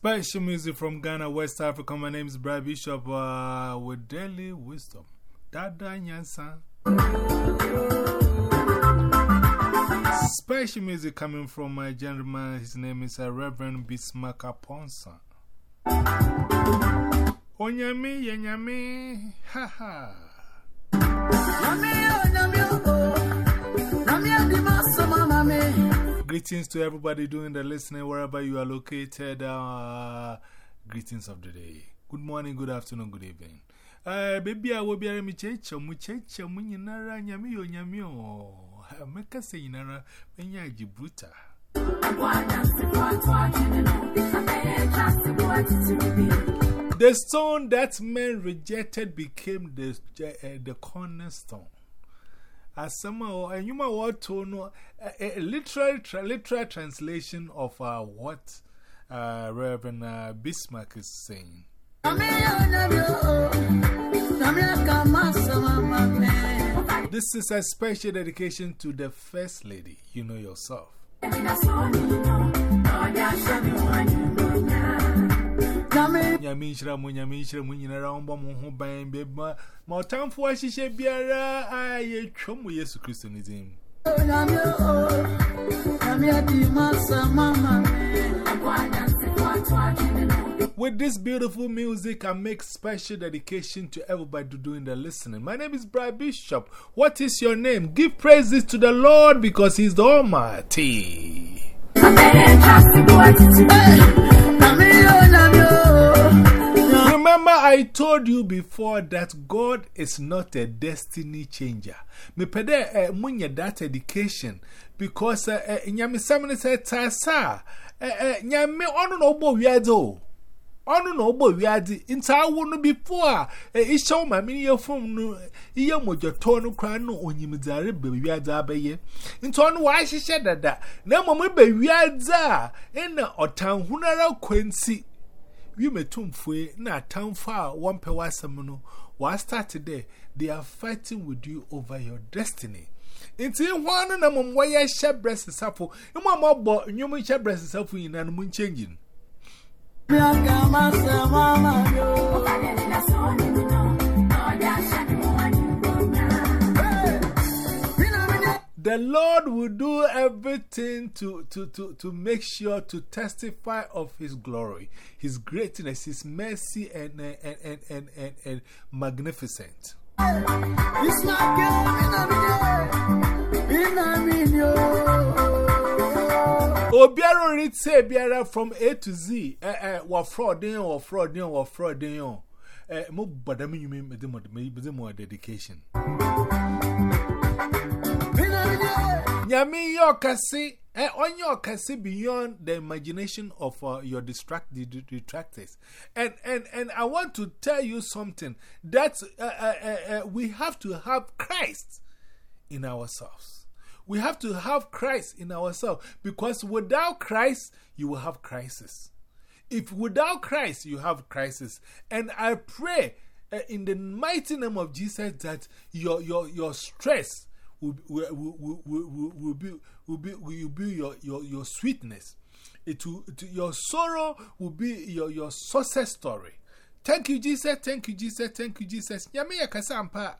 Special music from Ghana, West Africa. My name is Brad Bishop uh, with Daily Wisdom. Dada Nyansa. Special music coming from my gentleman. His name is uh, Reverend Bismarck Aponsa. Onyami, Yanyami, ha ha. Greetings to everybody doing the listening wherever you are located. Uh, greetings of the day. Good morning, good afternoon, good evening. Uh, baby, I will be a michecha, muchecha, munyinara, nyamio, nyamio. Meka say yinara, menya jibuta. The stone that men rejected became the, uh, the cornerstone. As somehow, and you might want to know a, literal, tra literal translation of uh, what uh, Reverend uh, Bismarck is saying. This is a special dedication to the First Lady, you know yourself. Nyamishra mu nyamishra mu nyinara omba mu ho ban be Yesu Kristo ni din With this beautiful music, I make special dedication to everybody doing the listening. My name is Brian Bishop. What is your name? Give praises to the Lord because He's the Almighty. Remember, I told you before that God is not a destiny changer. Me pede munye that education because nyame samene say tasa nyame onu no bo wiade o. Onu no bo wiade nta awo no before eh isho ma me ye fom no iye mojoto no kra no onyimdzare be wiade abeye nta onu wa hihye dada. Na momo be wiade a ina otanhunara kwansi You may tumfwe na far. one pe wasamuno was started there. They are fighting with you over your destiny. Inti hwanu na mum waya shebres safo. Imwa mobbo nyum shebres safo ina no mun changing. Braga masama yo. The Lord will do everything to, to, to, to make sure to testify of His glory, His greatness, His mercy, and, and, and, and, and, and magnificent. Obiara read say Biara from A to Z. Eh, eh, wa fraud in or fraud in or fraud in. Eh, mo badami you mean with more dedication. Nyami yo kasi, eh, on your kasi beyond the imagination of uh, your distract, detractors. And, and, and I want to tell you something that uh, uh, uh, we have to have Christ in ourselves. We have to have Christ in ourselves because without Christ, you will have crisis. If without Christ, you have crisis. And I pray uh, in the mighty name of Jesus that your, your, your stress will, will, will, will, will, be, will, be, will be your, your, your sweetness. It will, it, your sorrow will be your, your success story. Thank you, Jesus. Thank you, Jesus. Thank you, Jesus. Yami yakasampa. Remember,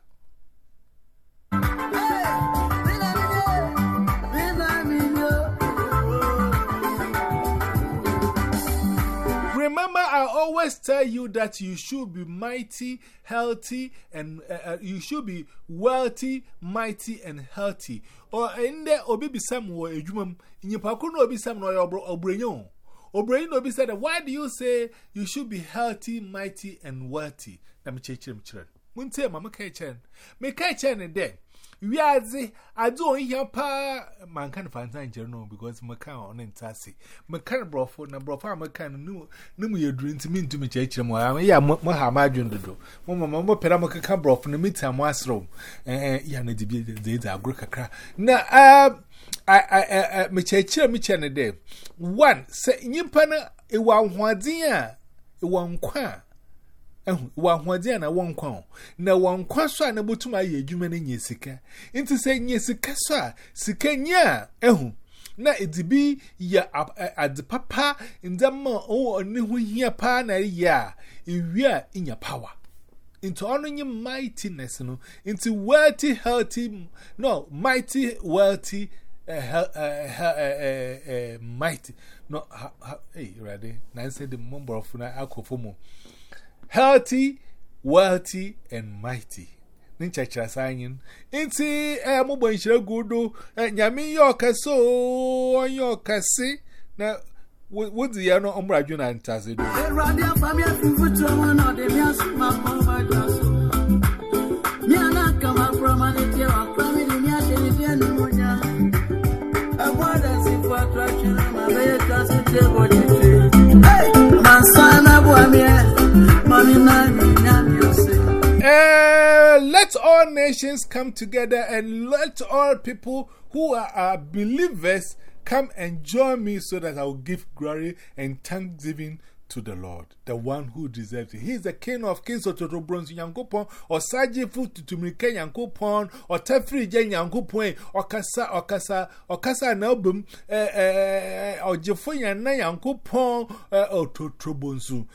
I always tell you that you should be mighty, healthy, and uh, you should be wealthy, mighty, and healthy. Or in there, Obi way, a human in your pacuno be some or brain. Obrain Obi said, Why do you say you should be healthy, mighty, and wealthy? Let me check him, children. Munte mama kitchen. E me kitchen e in there. Wiadze adze on hia pa man kan fanta njere no because me kan on ntase. Me kan brofo na brofo am kan nu nu mu yedru ntimi ntumi chechire mo am ya mo ha ma adwen dodo. Mo mama mo pera mo kaka brofo na mita mo asrom. Eh eh ya na dibi de de agro kakra. Na ah I I me chechire me chene there. One say nyimpa na ewa hoaden a ewa nkwa a wahoɔden na wɔn nkwa ho. Na wɔn nkwa so a na botum ayɛ adwuma no nyɛ sika. Nti sɛ nyɛ sika so a sika nyɛ ehu na ɛdi ya yɛ ade o ndɛma ne ho hia pa na ya, a ewie a nya power. Into ɔno nye mightiness no. Nti wealthy healthy no mighty wealthy uh, uh, uh, uh, mighty. No ha ha hey ready Na nansi de mo borɔfo na akɔfo mu healthy, wealthy, and mighty. Ninchacha signing. Inti, eh, mubo nshire gudu, eh, nyami yoka so, yoka si. Na, wudzi ya no ombra juna ntazidu. Eh, radia famia fufu chomano, demia suma mama glasu. All nations come together and let all people who are, are believers come and join me so that I will give glory and thanksgiving to the Lord, the one who deserves it. He is the King of Kings, or Toto Bronze Yankopon, or Saji Fu to Tumike Yankopon, or Tefri Jen Yankopon, or Kasa, or Kasa, or Kasa an album, eh, eh, eh, or Jefoya Na Yankopon, or Toto Bonsu,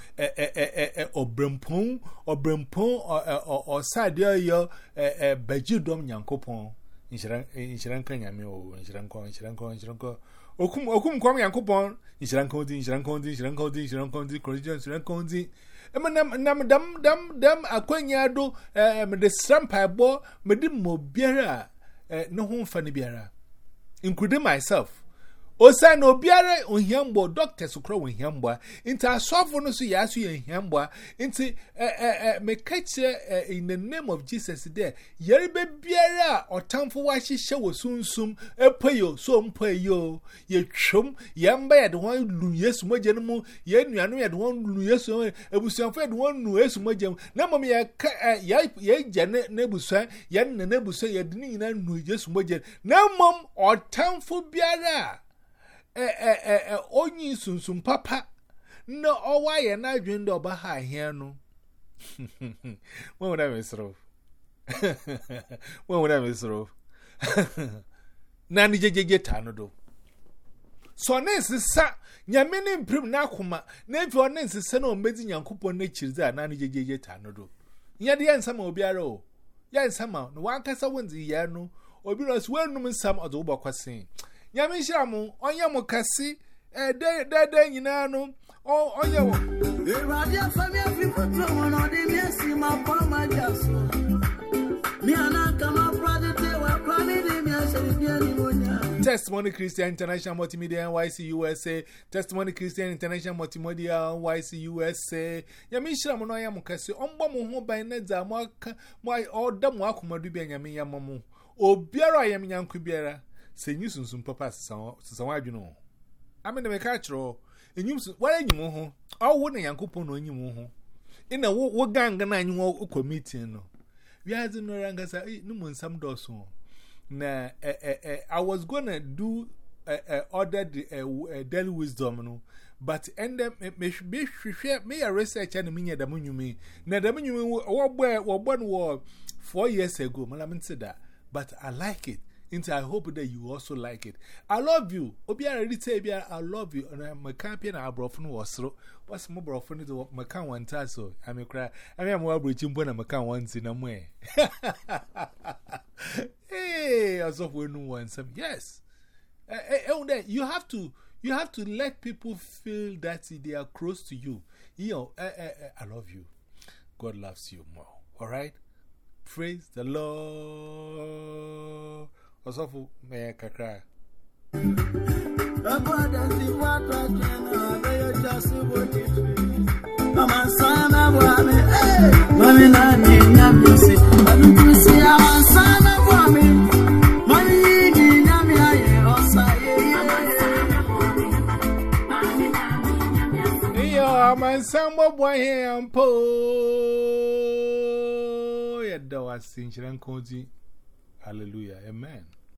or Brempon, or Brempon, or Sadia Yo, Bejudom Yankopon. Inshiranka Yami, or Inshiranko, Inshiranko, Inshiranko. Okum okum kwam yankopon nhyira nkodi nhyira nkodi nhyira nkodi nhyira nkodi corrigation nhyira nkodi ema nam nam dam dam dam akwanya do eh me de strampa bo me de mo biara eh ne ho mfa ne biara. Including myself osa na obiara ohiambo doctors kro ohiambo nti asofo no so yaso ye ohiambo nti eh eh me kachire in the name of Jesus there yere be biara otamfo wa hihye wo sunsum epayo so mpayo ye twom ye mba ye de ho lu Yesu moje no mu ye nuano ye de ho lu Yesu ebusuanfo ye de ho nu Yesu moje mu. Na mom ye ye ye gye ne na ebusua ye ne na ebusua ye de nyina nu Yesu moje na mom otamfo biara Eh, eh, eh, onye nsunsum papa na ọwa ya na adwene ndị ọba ha ahịa no nwanwere mesoro. Nwanwere mesoro. Naanị gyegyegye taa no do so ọ na-esisa nyame ne ọ na-esisa na ọmụbedzi nyankụpọ n'ekyir dze a naanị gyegyegye taa no do ya nsama obiara o. Ya nsama na wankasa wendzi ya no obi na ọ sị weenum nsam ọdụ ụbọkwasị Yami Shamu, on Yamu Cassi, a day, that day, you know, oh, on your radio family, people, no, they may see my palma just. Me come up, brother, they were crying, they may say. Testimony Christian International Multimedia NYC USA, Testimony Christian International Multimedia NYC USA. Yami Shamu, no, Yamu Cassi, by Nedza, Mark, my old damn Wakumadu, and Yami Yamamu. Obiara, Yami say you soon papa sawa adwuno i mean me catch ro enyum so wara enyum ho. Owo na yankopon no enyum ho. Ina wo gang na anyi wo committee no. Wiadze no rangasa no mu nsam dɔso na eh, eh, i was gonna do eh, eh, order the eh, eh, daily wisdom no but end them me hwehwɛ me ya research na menya dam nwumi na dam nwumi wo bɔ wo bɔ no 4 years ago. Mala mente da but i like it. Into I hope that you also like it. I love you. Obi already say I love you. And I'm a campion. Our brofun was so. What's my brofun to my can one tasso? I'm a cry. I I'm well breaching when a can once in a way. Hey, as of we know one some. Yes. Eh, eh, eh, you have to. You have to let people feel that they are close to you. You know, I love you. God loves you more. All right? Praise the Lord. Osofu me kakra. Mama sana bwame, mami nani nyamisi, ampo yadda wasin shiran koji Hallelujah. Amen.